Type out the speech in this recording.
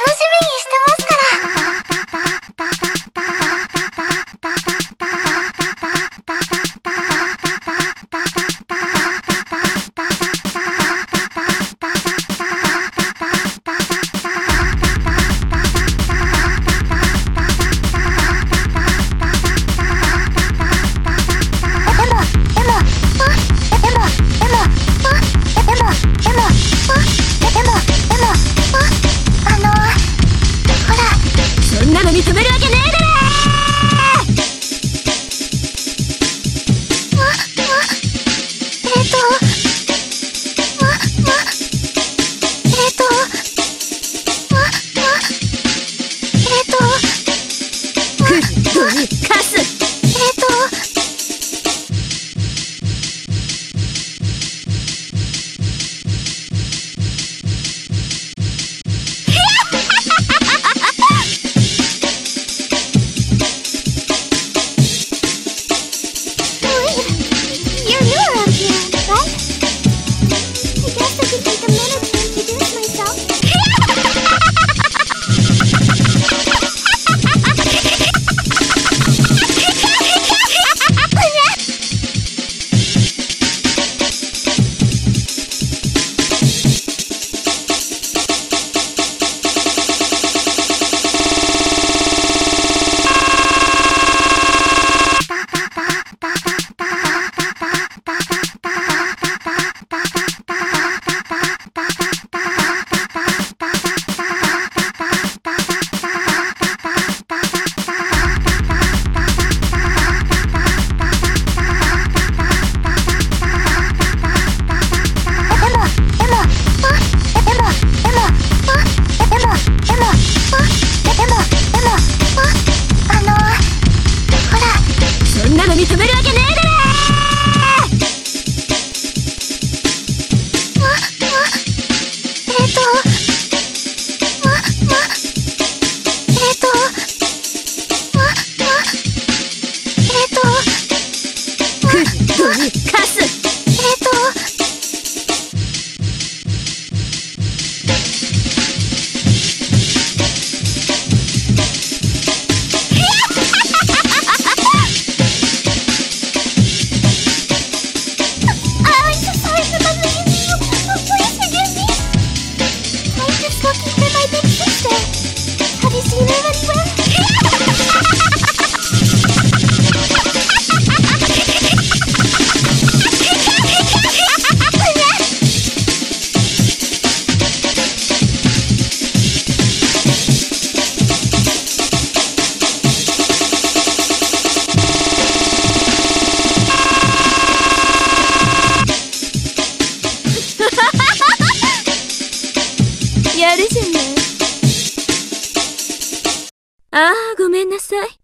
楽しみ。 이 조매를 認めるわけやるじゃない。ああごめんなさい。